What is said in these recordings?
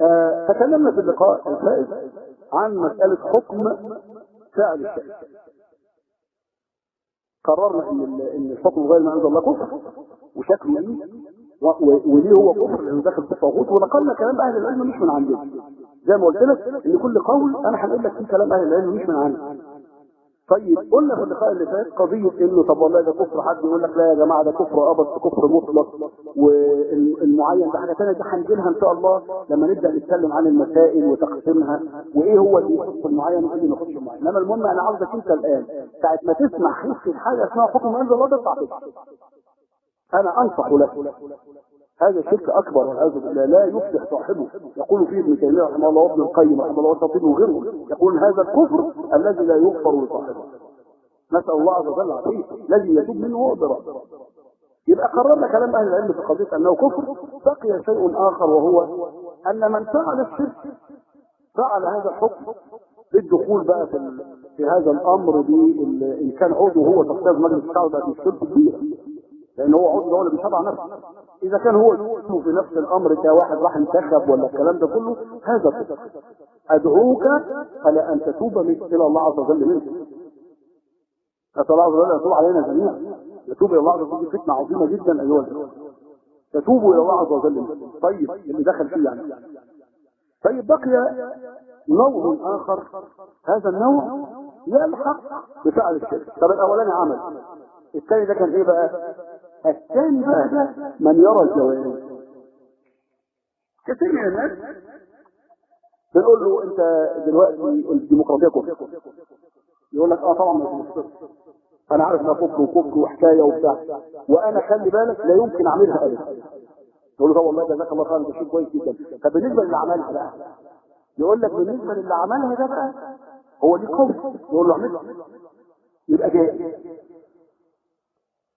آه، تكلمنا في اللقاء الفائت عن مسألة حكم فعل الشيء قررنا إن ال- إن الحكم غير ما أنزل الله كفر وشكله إيه و- و- وليه هو كفر لأنه داخل في الطاغوت ونقلنا كلام أهل العلم مش من عندنا. زي ما قلت لك إن كل قول أنا هنقول لك فيه كلام أهل العلم مش من عندي طيب قلنا في اللقاء اللي فات قضية إنه طب والله ده كفر حد يقول لك لا يا جماعة ده كفر ابد كفر مطلق والمعين ده حاجة ثانية دي هنجي لها إن شاء الله لما نبدأ نتكلم عن المسائل وتقسيمها وإيه هو اللي يخص المعين وإيه اللي ما يخصش المعين. إنما المهم أنا عاوزك أنت الآن ساعة ما تسمع حس حاجة اسمها حكم انزل الله تطلع أنا أنصح لك هذا شرك أكبر والعياذ بالله. لا يفلح صاحبه. يقول فيه ابن تيمية رحمه الله وابن القيم رحمه الله والخطيب وغيره. يقول هذا الكفر الذي لا يغفر لصاحبه. نسأل الله عز وجل العافية. الذي يتوب منه برأسه يبقى قررنا كلام أهل العلم في قضية أنه كفر. بقي شيء آخر وهو أن من فعل الشرك فعل هذا الحكم بالدخول بقى في, في هذا الأمر بال- إن كان عضو هو تقتضي مجلس الشعب بقت مشكلته كبيره لأن هو عضو اللي بيشرع نفسه. إذا كان هو في نفس الأمر كواحد راح انتخب ولا الكلام ده كله هذا كفر. أدعوك على أن تتوب من- إلى الله عز وجل منه نسال الله عز وجل أن يتوب علينا جميعا. يتوب إلى الله عز وجل دي فتنه عظيمة جدا أيها الإخوة. تتوبوا إلى الله عز وجل. طيب اللي دخل فيه يعني. طيب بقي نوع آخر. هذا النوع يلحق بفعل الشرك. طب الأولاني عمل. الثاني ده كان إيه بقى؟ الثاني ده من يرى الجواز كثير من الناس بنقول له انت دلوقتي الديمقراطية كفر. يقول لك آه طبعا ما أنا عارف إنها كفر وكفر وحكاية وبتاع. وأنا خلي بالك لا يمكن أعملها ابدا. يقول له طب والله جزاك الله خير ده شيء كويس جدا. طب بالنسبة للي عملها بقى يقول لك بالنسبة للي عملها ده بقى هو ليه كفر؟ يقول له اعملها. يبقى جاهز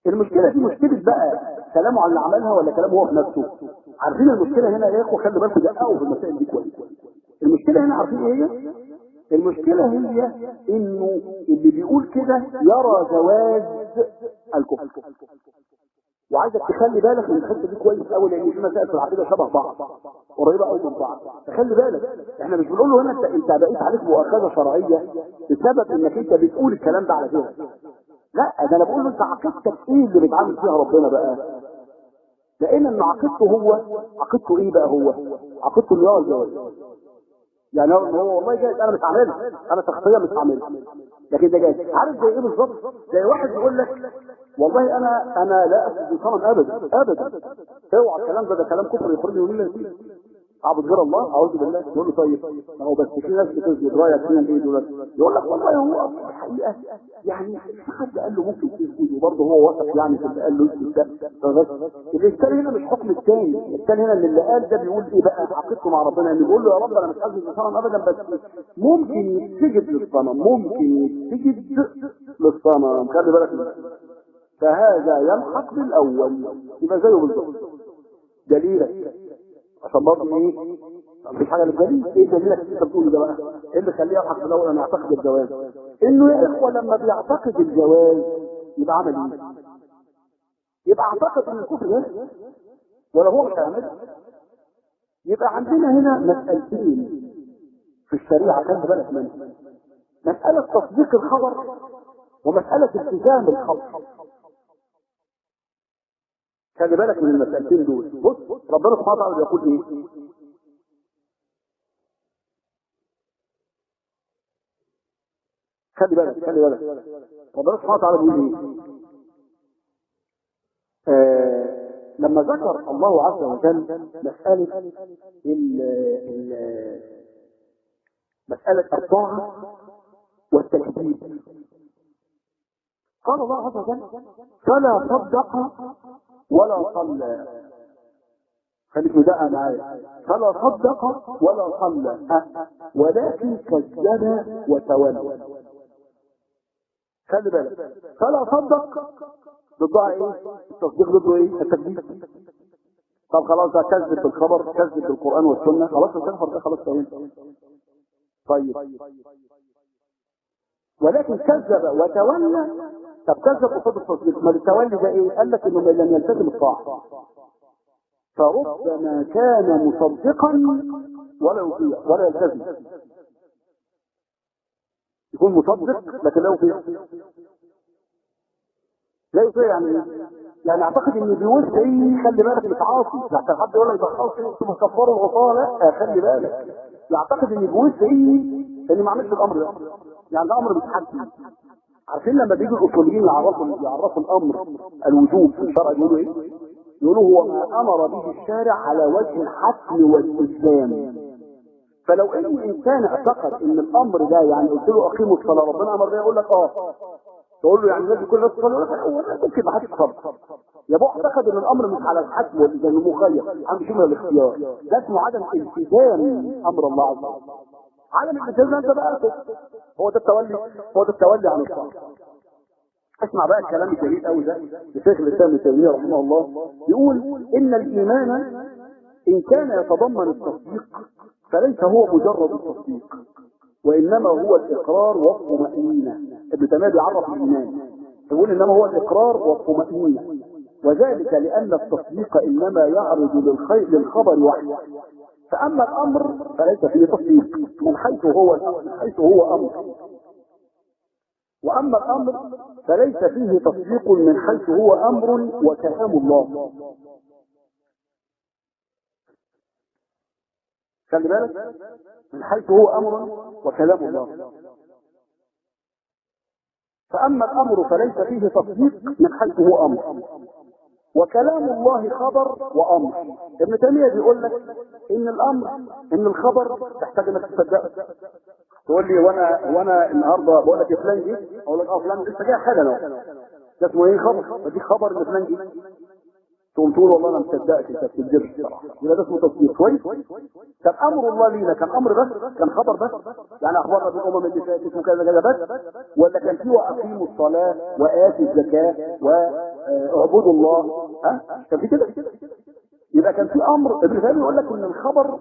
المشكلة دي مشكلة بقى كلامه عن اللي عملها ولا كلامه هو في نفسه؟ عارفين المشكلة هنا يا اخوه خلي بالكم دققوا في المسائل دي كويس. المشكلة هنا عارفين إيه؟ هي المشكلة هي إنه اللي بيقول كده يرى جواز الكفر. وعايزك تخلي بالك من الحتة دي كويس قوي لأن في مسائل في العقيدة شبه بعض قريبة قوي من بعض. فخلي بالك إحنا مش بنقول له هنا انت بقيت عليك مؤاخذة شرعية بسبب إنك أنت بتقول الكلام ده على كده لا ده أنا بقول له انت عقيدتك إيه اللي بيتعامل فيها ربنا بقى؟ لأن إن عقيدته هو عقيدته إيه بقى هو؟ عقيدته اللي هو الجواز يعني هو والله جايز أنا مش عاملها أنا شخصيا مش عاملها. لكن ده جايز عارف زي إيه بالظبط؟ زي واحد يقول لك والله أنا أنا لا أسجد صنم ابدا ابدا. أوعى الكلام ده ده كلام كفر يخرجني من الله أعبد غير الله أعوذ بالله. يقول له طيب ما هو بس في ناس بتسجد رايك فينا إيه دول؟ يقول لك والله هو الحقيقة يعني حد قال له ممكن تسجد وبرضه هو وثق يعني في اللي قال له اسجد ده. فبس الانسان هنا مش حكم الثاني الثاني هنا اللي قال ده بيقول إيه بقى؟ عقيدته مع ربنا اللي بيقول له يا رب أنا مش هسجد للصنم ابدا بس ممكن يتسجد للصنم ممكن يتسجد للصنم خلي بالك. فهذا يلحق بالأول. يبقى زيه بالظبط. دليلك عشان برضه إيه مفيش حاجة للدليل إيه دليلك أنت بتقول ده بقى؟ إيه اللي خليه يضحك في الأول أنا اعتقد الجواز؟ إنه يا إخوة لما بيعتقد الجواز يبقى عمل إيه يبقى أعتقد إن الكفر ده ولا هو مش يبقى عندنا هنا مسألتين في الشريعة خلي بالك منها مسألة تصديق الخبر ومسألة التزام الخبر. خلي بالك من المسألتين دول. بص ربنا سبحانه وتعالى بيقول إيه؟ خلي بالك خلي بالك. ربنا سبحانه وتعالى بيقول إيه؟ آه لما ذكر الله عز وجل مسألة ال ال مسألة الطاعة والتكذيب. قال الله عز وجل فلا صدق ولا صلى. خليك مدقق معايا. فلا صدق ولا صلى. ولكن كذب وتولى. خلي بالك. فلا صدق ضدها إيه؟ التصديق ضده إيه؟ التكذيب. طب خلاص ده كذب بالخبر كذب بالقران والسنة. خلاص الكفر ده خلاص فهمت طيب. كذب وتولى طب كذب قصاد التصديق ما التولي ده إيه؟ قال لك إنه لم يلتزم الطاعه فربما كان مصدقا ولا يطيع ولا يلتزم. يكون مصدق لكن لا يطيع لا يطيع يعني؟ يعني أعتقد ان بيوسع إيه خلي بالك مش عاصي لحتى حد يقول لك ده عاصي ثم كفروا الغطاء لا خلي بالك. يعتقد ان بيوسع إيه ما عملش الأمر ده. يعني ده أمر متحدد عارفين لما بيجي الأصوليين يعرفوا يعرفوا الأمر الوجوب في الشرع يقولوا إيه؟ يقولوا هو ما أمر به الشارع على وجه الحتم والاستسلام فلو ان إنسان اعتقد إن الأمر ده يعني قلت له أقيموا الصلاة ربنا أمر ده يقول لك آه. تقول له يعني الناس كل الناس تصلي لك هو ممكن ما حدش يصلي يا ابو اعتقد إن الأمر مش على الحتم والالتزام مخير عنده من الاختيار. ده اسمه عدم التزام أمر الله عز وجل. عدم الالتزام انت بقى. هو ده التولي. هو ده التولي عن الطاعه اسمع بقى الكلام الجميل قوي ده لشيخ الإسلام ابن تيمية رحمه الله. يقول إن الإيمان إن كان يتضمن التصديق فليس هو مجرد التصديق وإنما هو الإقرار والطمأنينة. ابن تيمية بيعرف الإيمان. يقول إنما هو الإقرار والطمأنينة. وذلك لأن التصديق إنما يعرض للخبر وحده. فأما الأمر فليس فيه تصديق من حيث هو من حيث هو أمر. وأما الأمر فليس فيه تصديق من حيث هو أمر وكلام الله. خلي بالك. من حيث هو أمر وكلام الله. فأما الأمر فليس فيه تصديق من حيث هو أمر. وكلام الله خبر وأمر. ابن تيمية بيقول لك إن الامر إن الخبر تحتاج إنك تصدقه. تقول لي وأنا وأنا النهارده بقول لك فلان جه. أقول لك آه فلان لسه جاي حالا أهو. ده اسمه إيه خبر بديك خبر إن فلان جه. تقوم تقول والله أنا مصدقك أنت بتكذبش يبقى ده اسمه تصديق. كويس؟ كان أمر الله لينا. كان أمر بس كان خبر بس. يعني اخبارنا بالامم اللي فاتت وكذا كذا بس. ولا كان في وأقيموا الصلاة وآتوا الزكاة واعبدوا الله. ها؟ كان في كده؟ يبقى كان في أمر ابن تيمية يقول لك إن الخبر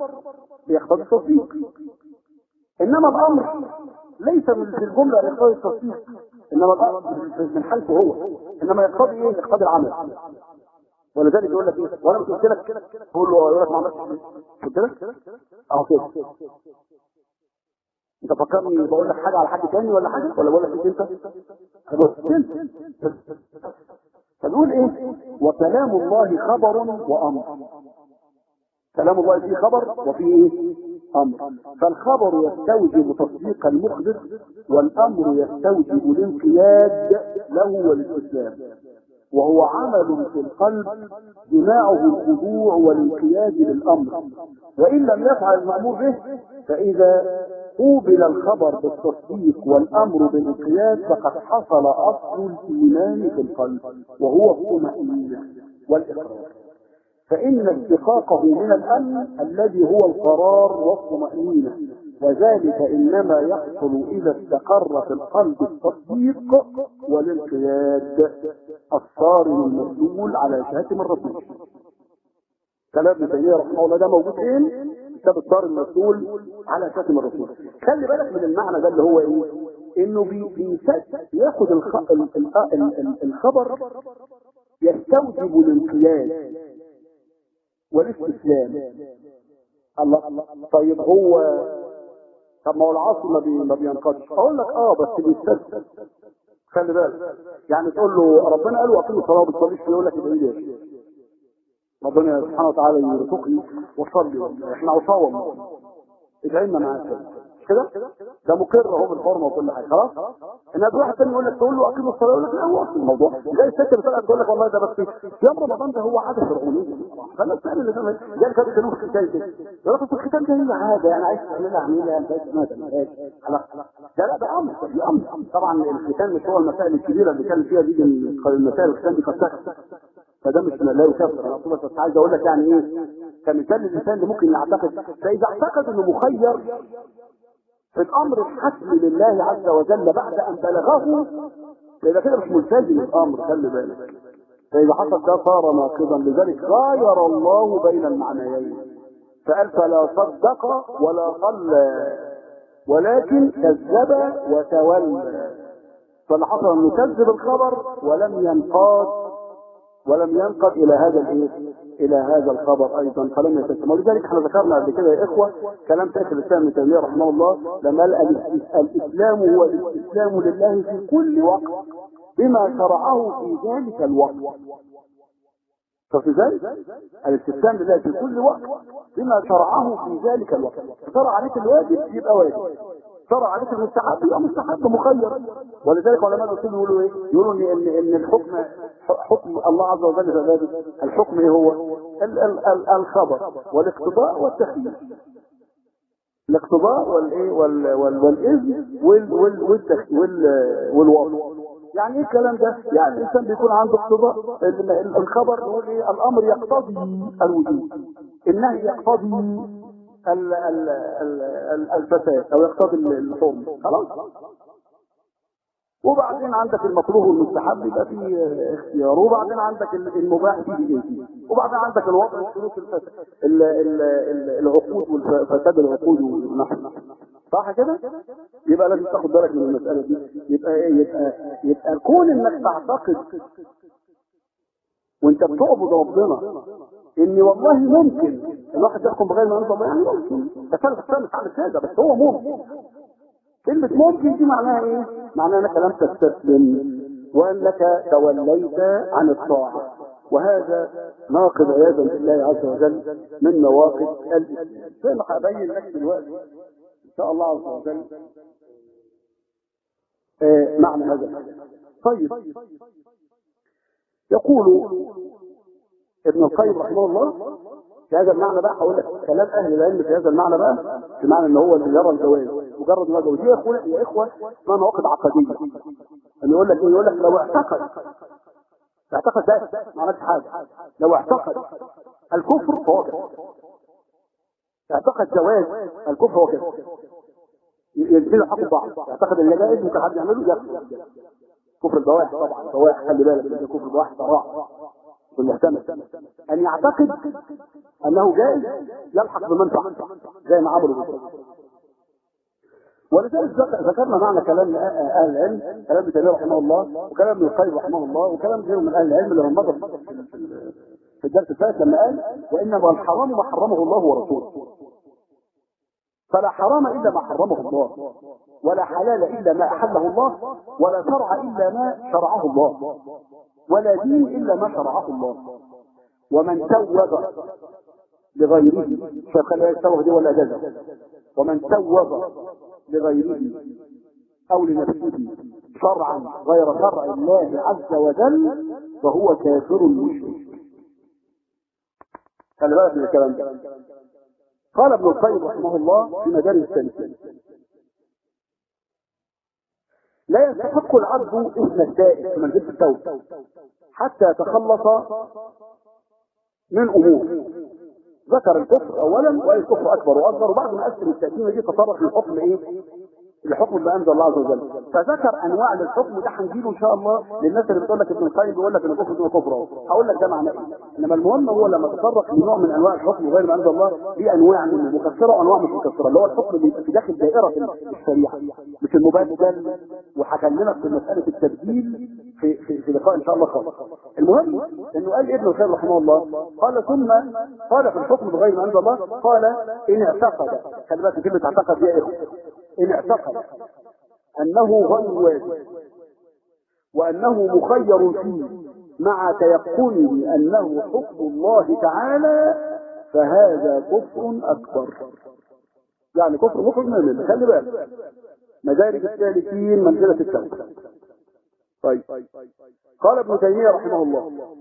بيقتضي التصديق إنما الأمر ليس من الجملة يقتضي التصديق إنما الأمر من حيث هو. إنما يقتضي إيه؟ يقتضي العمل. ولذلك يقول لك إيه؟ وأنا مش قلت لك. تقول له يقول لك ما عملتش. قلت لك؟ آه كده. أنت فكرني بقول لك حاجة على حد تاني ولا حاجة؟ ولا بقول لك أنت؟ انت فنقول إيه؟ وكلام الله خبر وأمر. كلام الله فيه خبر وفيه إيه؟ أمر. فالخبر يستوجب تصديق المخبر والأمر يستوجب الانقياد له والاستسلام وهو عمل في القلب جماعة الخضوع والانقياد للأمر. وإن لم يفعل المأمور به فإذا قوبل الخبر بالتصديق والأمر بالانقياد فقد حصل أصل الإيمان في القلب وهو الطمأنينة والإقرار. فإن اشتقاقه من الأمن الذي هو القرار والطمأنينة. وذلك إنما يحصل إذا استقر في القلب التصديق والانقياد. الصارم المسؤول على شهادة الرسول كلام ابن تيمية رحمه الله ده موجود فين؟ كتاب الصارم المسؤول على شهاده الرسول خلي بالك من المعنى ده اللي هو إيه؟ إنه بي بياخد. ال... الخبر يستوجب الانقياد والاستسلام الله طيب هو طب ما هو العاصي ما. ما بينقضش أقول لك آه بس بيستسلم خلي بالك يعني تقول له ربنا قال وأقيموا الصلاة وما بتصليش يقول لك يبقى إيه ربنا سبحانه وتعالى يرزقني وصلي. إحنا عصاوم ادعينا معاك كده؟ ده مقر اهو بالحرمة وكل حاجة. خلاص؟ انما واحد تاني يقول لك تقول له اقيم الصلاة يقول لك لا هو اصل الموضوع. زي الست بتقول تقول لك والله ده بس يوم رمضان ده هو عاده فرعونيه فالناس تعمل اللي تعمل. زي كانوا كانوا في الختان كده يقول لك الختان ده هي عادة يعني عايز تعملها اعملها انت عايز ما تعملهاش. خلاص. ده لا ده أمر دي أمر. طبعا الختان مش هو المسائل الكبيرة اللي كان فيها دي المسائل الختان دي قد فده مش لا يكفر أنا بس عايز أقول لك يعني إيه؟ كمثال الإنسان اللي ممكن يعتقد فإذا اعتقد إنه مخير الأمر الحتم لله عز وجل بعد أن بلغه فإذا كده مش ملتزم الأمر خلي بالك. فإذا حصل ده صار ناقضا. لذلك غاير الله بين المعنيين. فقال فلا صدق ولا صلى ولكن كذب وتولى. فاللي حصل أنه كذب الخبر ولم ينقاد ولم ينقد إلى هذا الايه إلى هذا الخبر أيضا فلم يتسم ولذلك إحنا ذكرنا قبل كده يا إخوة كلام شيخ الإسلام ابن تيمية رحمه الله لما قال الإسلام هو الاستسلام لله في كل وقت بما شرعه في ذلك الوقت. ففي ذلك الاستسلام لله في كل وقت بما شرعه في ذلك الوقت. شرع عليك الواجب يبقى واجب. شرع عليك المستحب يبقى مستحب مخير ولذلك علماء الأصول يقولوا إيه؟ يقولوا ان ان إن الحكم حكم الله عز وجل في ذلك الحكم إيه هو؟ ال ال ال الخبر والاقتضاء والتخيير الاقتضاء والايه وال وال والإذن وال وال وال والوضع يعني إيه الكلام ده؟ يعني الإنسان بيكون عنده اقتضاء الخبر إيه؟ الأمر يقتضي الوجود النهي يقتضي الفساد أو يقتضي الحرم خلاص. وبعدين عندك المكروه والمستحب يبقى فيه اختيار وبعدين عندك المباح فيه جنسي وبعدين عندك الوضع العقود والفساد العقود والنحو. صح كده؟ يبقى لازم تاخد بالك من المسألة دي. يبقى إيه؟ يبقى يبقى كون إنك تعتقد وأنت بتعبد ربنا ان والله ممكن. الواحد يحكم بغير ما الله يعني ممكن. تكلف السنة على كده بس هو ممكن. كلمة ممكن دي معناها إيه؟ معناها أنك لم تستسلم وأنك توليت عن الطاعة. وهذا ناقض عياذا بالله عز وجل من نواقض الإسلام. زي ما هبين لك دلوقتي إن شاء الله عز وجل آه معنى هذا طيب. يقول ابن القيم رحمه الله في هذا المعنى بقى هقول لك كلام أهل العلم في هذا المعنى بقى في معنى إن هو اللي يرى الجواز مجرد ما ودي يا اخوه يا إخوة اسمها مواقف عقدية. اللي يقول لك إيه؟ يقول لك لو اعتقد اعتقد ده ما عملش حاجة. لو اعتقد الكفر فهو كفر اعتقد جواز الكفر هو كفر ينزلوا حق بعض اعتقد إن جائز ممكن حد يعمله يكفر كفر البواح طبعا. البواح خلي بالك إن كفر البواح ضراع المحتمل أن يعتقد أنه جائز يلحق بمن فعل زي ما عملوا بالظبط ولذلك ذكرنا معنى كلام أهل العلم كلام ابن تيمية رحمه الله وكلام ابن القيم رحمه الله وكلام غيره من أهل العلم هم مضى في الدرس الثالث لما قال وإنما الحرام ما حرمه الله ورسوله. فلا حرام إلا ما حرمه الله ولا حلال إلا ما أحله الله ولا شرع إلا ما شرعه الله. ولا دين إلا ما شرعه الله. ومن توب لغيره شيخ لا يستوى دي ولا جزا ومن توب لغيره أو لنفسه شرعا غير شرع الله عز وجل فهو كافر مشرك. خلي بالك من الكلام ده. قال ابن القيم رحمه الله في مدارس السالكين لا يستحق العبد اسم التائب في منزله التوبة حتى يتخلص من أمور ذكر الكفر اولا وقال الكفر أكبر وأصغر وبعد ما قسم التقسيمه دي تطرق للحكم إيه؟ الحكم اللي أنزل الله عز وجل. فذكر أنواع للحكم ده هنجيله إن شاء الله للناس اللي بتقول لك ابن القيم بيقول لك إن الكفر دون كفر هقول لك ده معناه إيه. إنما المهم هو لما تطرق لنوع من أنواع الحكم غير ما أنزل الله في أنواع منه. مكسرة وأنواع مش مكسرة. اللي هو الحكم اللي في داخل دائرة الشريعة. مش المبادل وهكلمك في مسألة التبديل في في, في لقاء إن شاء الله خالص المهم إنه قال ابن القيم رحمه الله قال ثم قال في الحكم بغير ما أنزل الله قال إن اعتقد. خلي بالك كلمه اعتقد دي إيه إن اعتقد أنه غير واجب وأنه مخير فيه مع تيقنه أنه حكم الله تعالى فهذا كفر أكبر. يعني كفر مخرج من المله خلي بالك. مدارج السالكين منزلة التوبة. طيب. قال ابن تيمية رحمه الله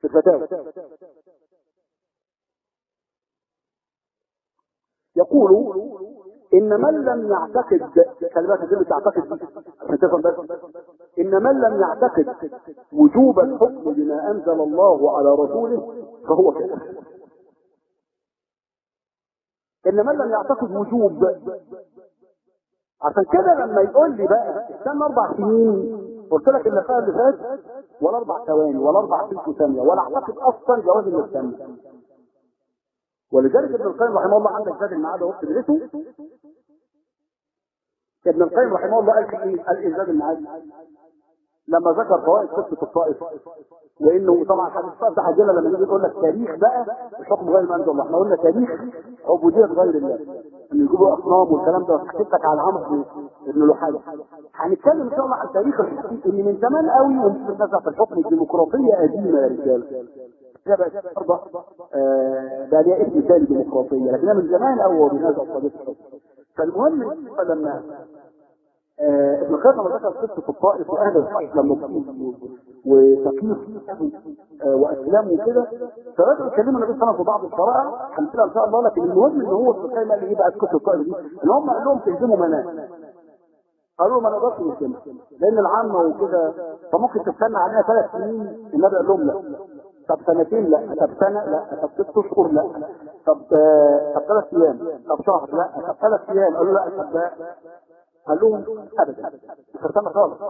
في الفتاوى. يقول إن من لم يعتقد خلي بالك كلمه تعتقد عشان تفهم بس. إن من لم يعتقد وجوب الحكم بما أنزل الله على رسوله فهو كافر. إن من لم يعتقد وجوب عشان كده لما يقول لي بقى استنى أربع سنين قلت لك اللقاء اللي فات ولا أربع ثواني ولا أربع ثلث ثانية ولا أعتقد أصلا جواز الاستنى. ولذلك ابن القيم رحمه الله عندك زاد المعاد اهو بتدرسه ابن القيم رحمه الله قال في إيه؟ قال زاد المعاد؟ لما ذكر فوائد قصة الطائف. وإنه طبعا حديث الطائف ده لما يجي يقول لك تاريخ بقى الحكم غير ما الله. إحنا قلنا تاريخ عبودية غير الله. إن يجيبوا أصنام والكلام ده حكيت لك على عمرو بن لحاده هنتكلم إن شاء الله عن تاريخ الحكم اللي من زمان قوي ومش في الحكم الديمقراطية قديمة يا رجاله بقت برضه ده ليها اسم ثاني ديمقراطيه لكنها من زمان هو بينازع قضيه الحكم فالمهم لما آه ابن لما ذكر قصه الطائف واهل الطائف لما وتقييم واسلام وكده فبدأوا يكلموا النبي صلى في بعض الشرائع هنسيبها ان شاء الله لكن المهم ان هو القيم قال إيه بقى قصه الطائف دي ان هم قال لهم تهزموا منام قالوا ما نقدرش نهزمها لأن العامه وكده فممكن تستنى عليها ثلاث سنين النبي قال لهم لا طب سنتين لا طب سنة لا طب ست اشهر لا طب آه طب ثلاث أيام طب شهر لا طب ثلاث أيام قالوا لا طب قال لهم ابدا هتم خالص.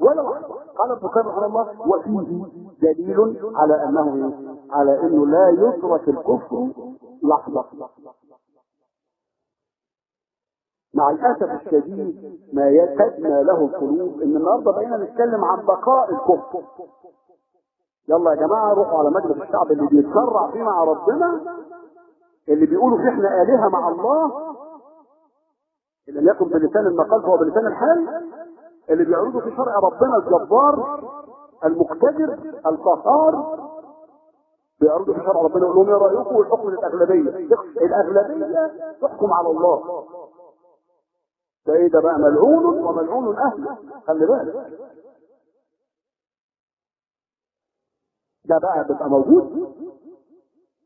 ولا واحدة قال القيم رحمه الله وفيه دليل على أنه على أنه لا يترك الكفر لحظة. مع الأسف الشديد ما يتدنى له القلوب إن النهارده بقينا نتكلم عن بقاء الكفر. يلا يا جماعة روحوا على مجلس الشعب اللي بيتسرع فيه مع ربنا اللي بيقولوا فيه إحنا آلهة مع الله اللي لم يكن بلسان المقال فهو بلسان الحال اللي بيعرضوا في شرع ربنا الجبار المقتدر القهار بيعرضوا في شرع ربنا يقول لهم إيه رايكم والحكم للاغلبيه الأغلبية تحكم على الله. ده إيه ده بقى ملعون وملعون أهله خلي بالك. ده بقى بيبقى موجود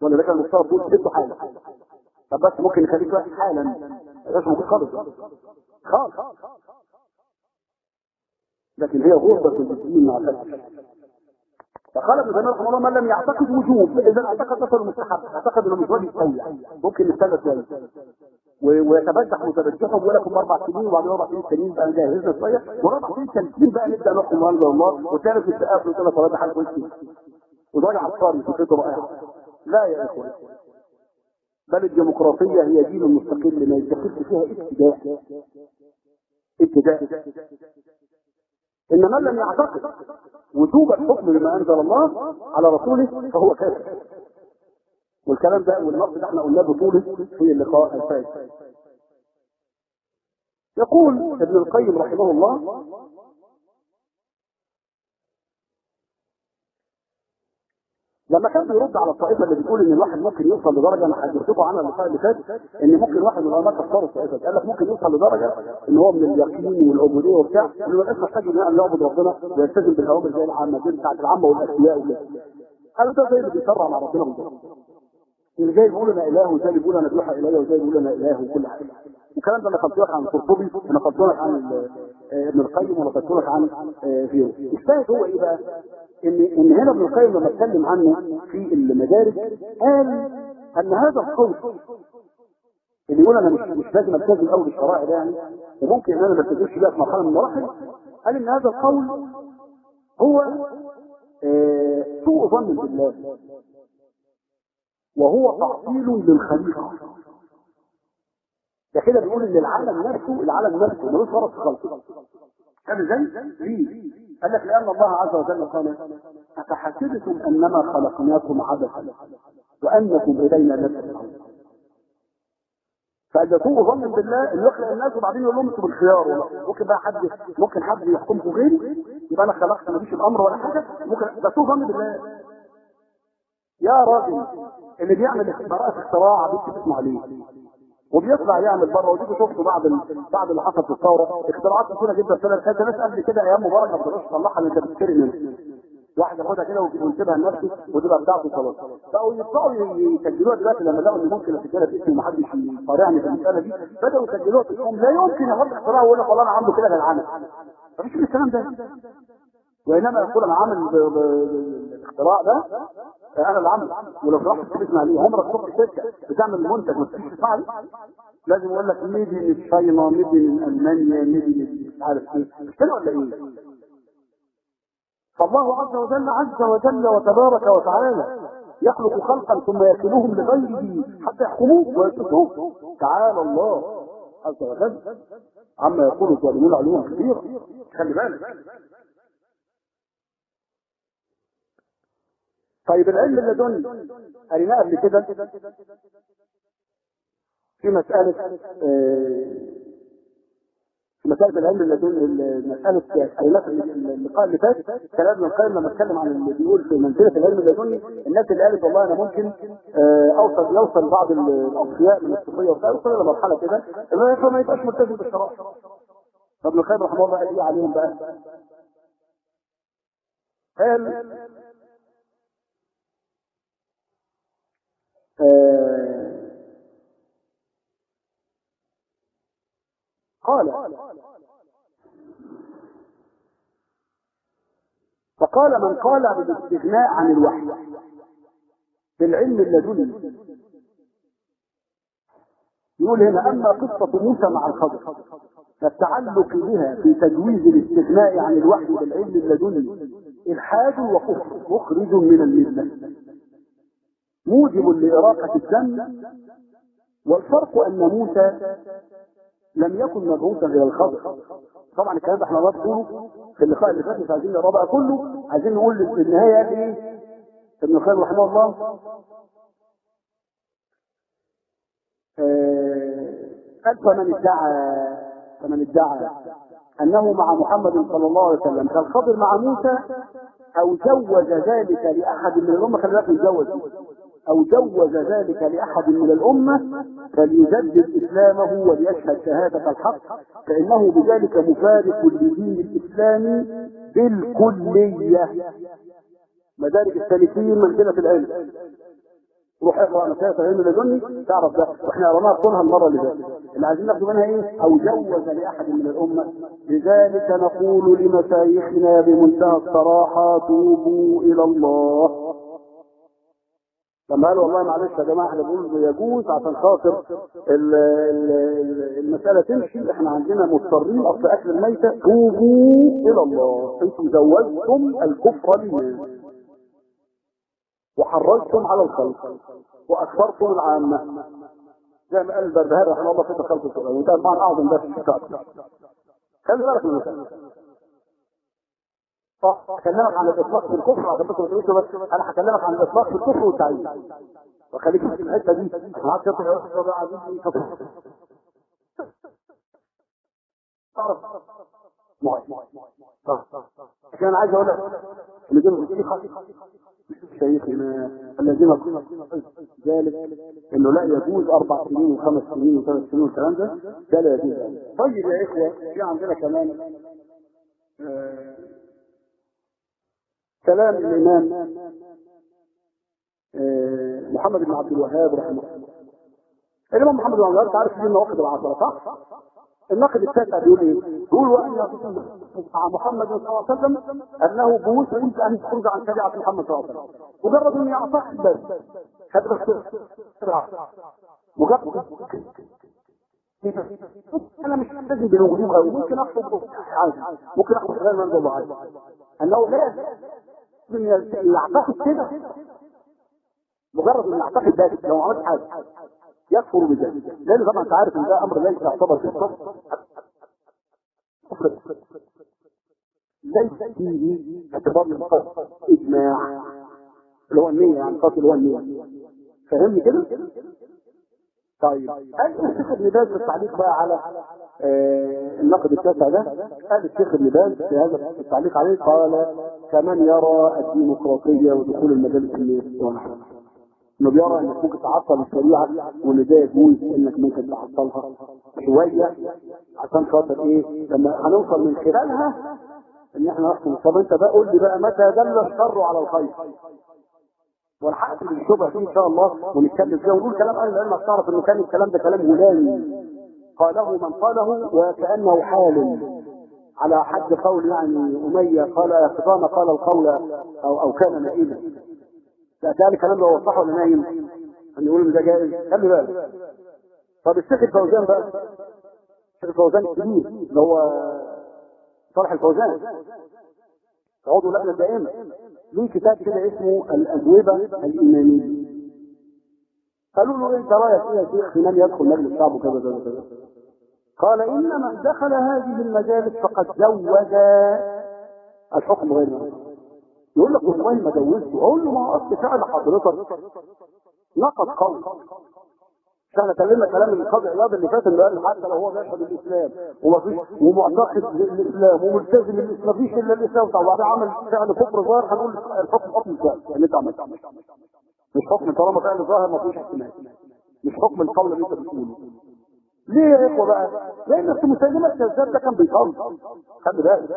ولا ده كان مستوى بيقول ست حاله طب بس ممكن نخليك واحد حالا. مش موجود خالص. خالص. لكن هي غربة الدين مع الأسف فقال ابن تيمية رحمه الله من لم يعتقد وجوب إذا أعتقد مثل المستحب أعتقد أنه مش واجب سيء. ممكن نستنى شوية. ويتبجح متبجحهم ولكم أربع سنين وبعدين أربع سنين تانيين بقى نجهزنا شوية. وأربع سنين تمكين بقى نبدأ نحكم انزل الله. وثالث التقافل وثلاث صلاة حاجة كويسه وده عبقري فكرته رائعه لا يا أخوان. بل الديمقراطية هي دين مستقل ما يدخلش فيها ابتداء. ابتداء. إن من لم يعتقد وجوب الحكم بما أنزل الله على رسوله فهو كافر والكلام ده والنص ده إحنا قلناه بطوله في اللقاء الفائت يقول ابن القيم رحمه الله لما كان بيرد على الطائفة اللي بتقول إن الواحد ممكن يوصل لدرجة أنا حدثتكم عنها اللقاء اللي فات إن ممكن واحد من العلماء كفار الطائفة قال لك ممكن يوصل لدرجة إن هو من اليقين والعبوديه وبتاع انه ما يبقاش محتاج إن يعبد ربنا ويلتزم بالاوامر زي العامة دي بتاعت العامة والأشياء وكده قالوا ده زي اللي بيسرع مع ربنا بالظبط اللي جاي بيقول أنا إله وزي اللي بيقول أنا بيوحى الي وزي اللي بيقول أنا إله وكل حاجة. والكلام ده أنا لك عن القرطبي أنا لك عن ابن القيم وأنا قلت لك عن غيره. الشاهد هو إيه بقى؟ ان إن هنا ابن القيم لما اتكلم عنه في المدارج قال أن هذا الصوت اللي يقول أنا مش لازم ألتزم قوي بالشرائع ده يعني وممكن ان أنا ما ألتزمش بيها في مرحلة من المراحل قال إن هذا القول هو آه سوء ظن بالله وهو تعطيل للخليقه ده كده بيقول إن العالم نفسه العالم نفسه ملوش غرض في خلقه كان إزاي؟ ليه؟ قال لك لأن الله عز وجل قال افحسبتم أنما خلقناكم عبثا وأنكم إلينا لا ترجعون فإذا سوء ظن بالله انه يخلق الناس وبعدين يقول لهم أنتوا بالخيار ممكن بقى حد ممكن حد يحكمكم غيري؟ يبقى أنا خلقت مفيش الأمر ولا حاجة؟ ممكن ده سوء ظن بالله. يا راجل اللي بيعمل براءة اختراع دي تسمع عليه. وبيطلع يعمل بره. وديكوا شفتوا بعد. بعد اللي حصل في الثورة. اختراعات كتيرة جدا السنة اللي فاتت ناس قبل كده أيام مبارك ما بتقدرش اللي أنت بتشتري منها واحد ياخدها كده ويسيبها لنفسه وتبقى بتاعته خلاص بقوا يطلعوا يسجلوها دلوقتي لما لقوا إن ممكن السجاله تقفل ومحدش يقارعني في المساله دي. بدأوا يسجلوها في لا يمكن ياخد اختراع ويقول لك والله أنا عامله كده جدعانه مفيش الكلام ده. وإنما يقول أنا عامل الاختراع ده أنا اللي عامله ولو رحت تسمع ليه عمرك تروح شركه بتعمل منتج ما تسمعش تسمع لي لازم يقول لك made in China made in ألمانيا made in مش عارف مش كده ولا إيه؟ فالله عز وجل عز وجل وتبارك وتعالى يخلق خلقا ثم يكلهم لغيره حتى يحكموه ويتركوه تعالى الله عز وجل عما يقول الظالمون علوما كثيرا. خلي بالك. طيب العلم اللدني قريناه قبل كده في مسألة آه، في مسألة العلم اللدني مسألة في اللقاء اللي فات كلام ابن القيم لما اتكلم عن اللي بيقول في منزلة العلم اللدني الناس اللي قالت والله أنا ممكن آه، أوصل يوصل بعض الاصفياء من الصوفية وبتاع يوصل إلى مرحلة كده ما يبقاش ملتزم بالشرائع فابن القيم رحمه الله قال إيه عليهم بقى؟ قال آه، قال. فقال من قال بالاستغناء عن الوحي. بالعلم اللدني. يقول هنا أما قصة موسى مع الخضر فالتعلق بها في تجويز الاستغناء عن الوحي بالعلم اللدني إلحاد وكفر مخرج من الملة. موجب لإراقة الدم والفرق أن موسى لم يكن مبعوثا إلى الخضر. طبعا الكلام ده إحنا نقوله في اللقاء اللي فات مش عايزين نقراه كله. عايزين نقول في النهاية قال إيه ابن القيم رحمه الله آه، قال فمن ادعى فمن ادعى أنه مع محمد صلى الله عليه وسلم كالخضر مع موسى أو جوز ذلك لأحد من الأمة. خلي بالك يتجوز أو جوز ذلك لأحد من الأمة فليجدد إسلامه وليشهد شهادة الحق فإنه بذلك مفارق لدين الإسلام بالكلية. مدارك السالكين منزله العلم. روح اقرأ مسائل العلم اللدني تعرف ده. وإحنا قرأناها كلها المرة اللي فاتت. اللي عايزين ناخده منها إيه؟ أو جوز لأحد من الأمة. لذلك نقول لمشايخنا بمنتهى الصراحة توبوا إلى الله. لما قالوا والله معلش يا جماعة إحنا بنقول يجوز عشان خاطر ال- ال- ال- المسألة تمشي. إحنا عندنا مضطرين أصل أكل الميتة. توبوا إلى الله. أنتم زوجتم الكفر للناس وحرجتم على الخلق. واكثرتم العامة. زي ما قال البربهاري رحمه الله في خلق القرآن. وده طبعا أعظم ده في الشتاء خلي بالك من هكلمك عن الإطلاق في الكفر عشان تقولش بس أنا هكلمك عن الإطلاق في الكفر والتعيين وخليك في الحتة دي. عشان عارف يطلع يقول ده عايزين تعرف عشان عايز أقول لك ان دول شيخنا الذين ذلك إنه لا يجوز أربع سنين وخمس سنين وثلاث سنين والكلام ده ده لا يجوز. طيب يا إخوة في عندنا كمان آه، كلام الامام آه، محمد بن عبد الوهاب رحمه الله. الإمام محمد بن عبد الوهاب تعرف مين نواقض العصر صح؟ الناقد التاسع بيقول إيه؟ بيقول وأن مع محمد صلى الله عليه وسلم أنه بوس انت أن تخرج عن شريعة محمد صلى الله عليه وسلم. مجرد انه يعتقد بس. هذا بس. مجرد. أنا مش لازم بالوجود قوي ممكن اخطب ممكن اخطب غير من الله عادي انه لازم يعتقد كده. مجرد انه يعتقد ذلك لو عملت حاجة يكفر بذلك. لأن طبعا أنت عارف إن ده أمر ليس يعتبر في الكفر. ليس فيه اعتبار القصد إجماع. اللي هو النية يعني اللي هو النية. فهمني كده؟ طيب. قال الشيخ ابن التعليق بقى على النقد التاسع ده قال الشيخ ابن باز في هذا التعليق عليه قال كمن يرى الديمقراطية ودخول المجالس الاسلامية إنه بيرى إنك ممكن تعطل الشريعة وان ده يجوز إنك ممكن تعطلها شوية عشان خاطر إيه؟ لما هنوصل من خلالها إن إحنا نحكم. طب أنت بقى قول لي بقى متى دل الشر على الخير؟ والحق من الشبهه دي إن شاء الله ونتكلم فيها ونقول كلام أهل العلم عشان تعرف إنه كان الكلام ده كلام هلالي قاله من قاله وكأنه حال. على حد قول يعني أمية قال يا قال القول أو أو كان نائما. لا كان الكلام هو صح ولا نايم أن يقول إن ده جائز. خلي بالك. طب الشيخ الفوزان بقى. الشيخ الفوزان الكبير اللي هو صالح الفوزان. عضو اللجنه الدائمة. ليه كتاب كده اسمه الأجوبة الإيمانية. قالوا له إنت رايك إيه يا شيخ من يدخل مجلس الشعب وكذا كذا كذا. قال ان من دخل هذه المجالس فقد زوج الحكم غير مهم يقول لك والله ما جوزته أقول له ما أصل فعل حضرتك. نقض قول إحنا كلمنا كلام القاضي عياض اللي فات اللي قال حتى لو هو بيشهد الإسلام ومفيش ومعتقد للاسلام وملتزم بالإسلام مفيش إلا الاسلام طب وبعدين عمل فعل كفر ظاهر هنقول الحكم حكم ظاهر يعني إنت عملت مش حكم طالما فعل ظاهر مفيش احتمال. مش حكم القول اللي انت بتقوله. ليه يا إخوة بقى؟ لأن في مسلمه الكذاب ده كان بيصلي. خلي بالك.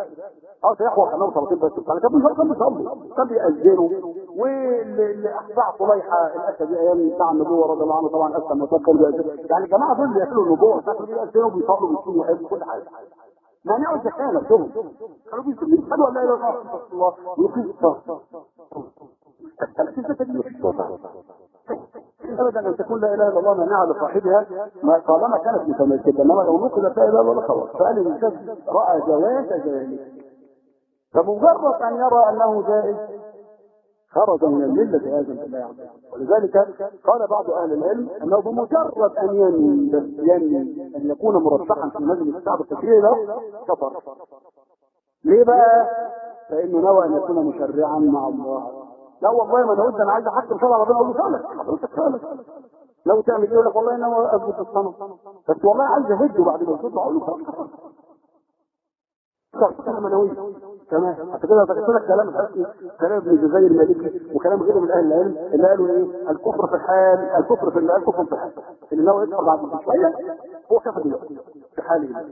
آه سيحوى حمام صلاتين بس. كان بيصلي كان بيصلي. كان بيأذنوا واللي اتباع صليحه الاسدي أيام بتاع النبوة رضي الله عنه طبعا اسلم وتوكل بيأذنوا يعني الجماعه دول بيأكلوا النبوة. كانوا بيأذنوا بيصلوا بيصوموا ويحبوا كل حاجة. مانعوا الزكاه نفسهم كانوا بيشهدوا أن لا إله إلا الله. ويقيموا الصلاه ابدا أن تكون لا إله إلا الله مانعه لصاحبها ما طالما كانت متمسكه انما لو نقلت لا اله الا الله خلاص فقال الانسان رأى جواز ذلك فمجرد أن يرى أنه جائز خرج من الملة هذا بالله ولذلك قال بعض أهل العلم أنه بمجرد بس ينوي أن يكون مرشحا في مجلس الشعب التشريعي له كفر. ليه بقى؟ فإنه نوى أن يكون مشرعا مع الله. لا والله ما أنا قلت أنا عايز أحكم شرع ربنا أقول له لو تعمل إيه يقول لك والله أنا أثبت الصنم. بس والله عايز اهده بعد ما يصد أقول له خلاص أنا منوي. تمام. عشان كده ذكرت لك كلام كلام ابن جزير المالكي وكلام غيره من أهل العلم اللي قالوا إيه؟ الكفر في الحال الكفر في الكفر في الحال. اللي ناوي يدخل بعد شوية هو كفر دلوقتي في حاله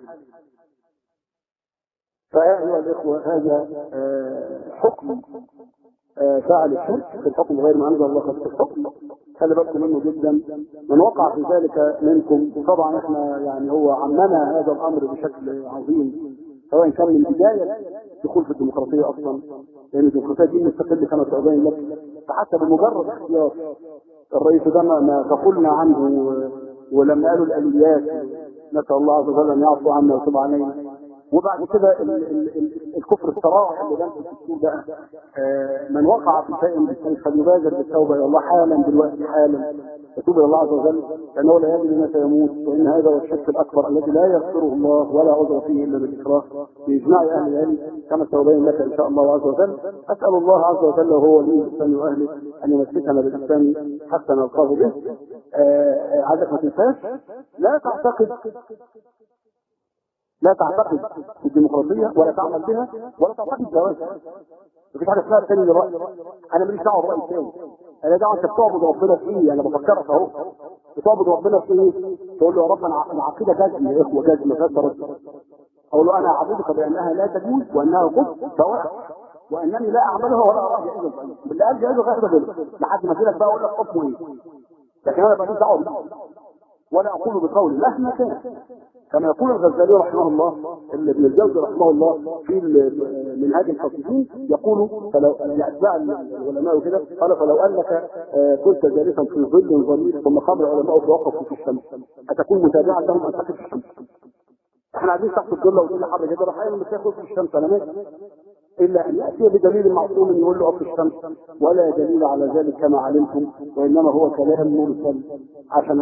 فيا ايها الإخوة هذا آه حكم فاعل الشرك في الحكم غير ما أنزل الله في الحكم. خلي بالكم منه جدا. من وقع في ذلك منكم طبعا إحنا يعني هو عمنا هذا الأمر بشكل عظيم سواء كان من بداية دخول في الديمقراطية أصلا لأن الديمقراطية دي مستقلة كما تعبين لك. فحتى بمجرد اختيار الرئيس ده ما غفلنا عنه ولما قالوا الأليات نسأل الله عز وجل أن يعفو عنا ويتوب علينا. وبعد كده ال ال ال الكفر الصراح اللي ده آه من وقع في شيء من فليبادر بالتوبة إلى الله حالا دلوقتي حالا. يتوب إلى الله عز وجل لأنه لا يدري متى يموت وإن هذا هو الشرك الأكبر الذي لا يغفره الله ولا عذر فيه إلا بالإكراه. باجماع أهل العلم كما سأبين لك إن شاء الله عز وجل أسأل الله عز وجل وهو ولي الاسلام وأهله أن يمسكنا بالاسلام حتى نلقاه به. عايزك ما تنساش لا تعتقد لا تعتقد في الديمقراطية ولا تعمل بها ولا تعتقد جوازها مفيش حاجة اسمها الثاني للراي أنا ماليش دعوة بالراي الثاني. أنا دعوة أنت بتعبد ربنا في إيه أنا بفكرك أهو. بتعبد ربنا في إيه تقول له يا رب أنا العقيده جزم يا إخوة جزم رد أقول له أنا اعبدك بأنها لا تجوز وأنها كفر سواء وأنني لا أعملها ولا أرى جائزا بالله قال جائزه غير ده لحد ما لك بقى أقول لك حكمه إيه؟ لكن أنا ماليش دعوة ولا أقول بقولي مهما كان. كما يقول الغزالي رحمه الله ابن الجوزي رحمه الله في منهاج الفقيهين يقول فلو لاتباع العلماء وكده قال فلو أنك كنت جالسا في ظل ظليل ثم قام العلماء توقفوا في الشمس أتكون متابعا لهم أن تقف في الشمس؟ إحنا قاعدين تحت الظل والدنيا حر كده راح قايم مش في الشمس أنا ماشي. إلا أن يأتي بدليل معصوم يقول له في الشمس ولا دليل على ذلك كما علمتم وإنما هو كلام مرسل عشان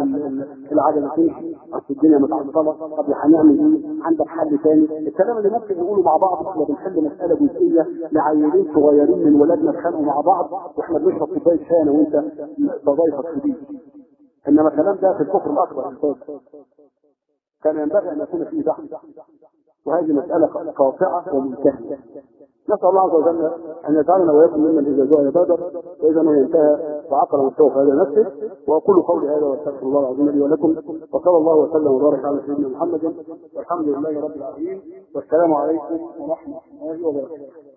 العجلة تمشي أصل الدنيا متعطلة. طب هنعمل إيه؟ عندك حل ثاني الكلام اللي ممكن نقوله مع بعض إحنا بنحل مسألة جزئية لعيلين صغيرين من ولادنا اتخانقوا مع بعض وإحنا بنشرب كوباية شاي أنا وأنت بضيفك في دي إنما الكلام ده في الكفر الأكبر يا أستاذ. كان ينبغي أن يكون فيه بحث وهذه مسألة قاطعة ومنتهية. نسأل الله عز وجل أن يجعلنا ويكون ممن إذا جاء يبادر وإذا ما ينتهى وعقل مستوى هذا نفسه. وأقول قولي هذا وأستغفر الله العظيم لي ولكم. وصلى الله وسلم وبارك على سيدنا محمد. والحمد لله رب العالمين. والسلام عليكم ورحمة الله وبركاته.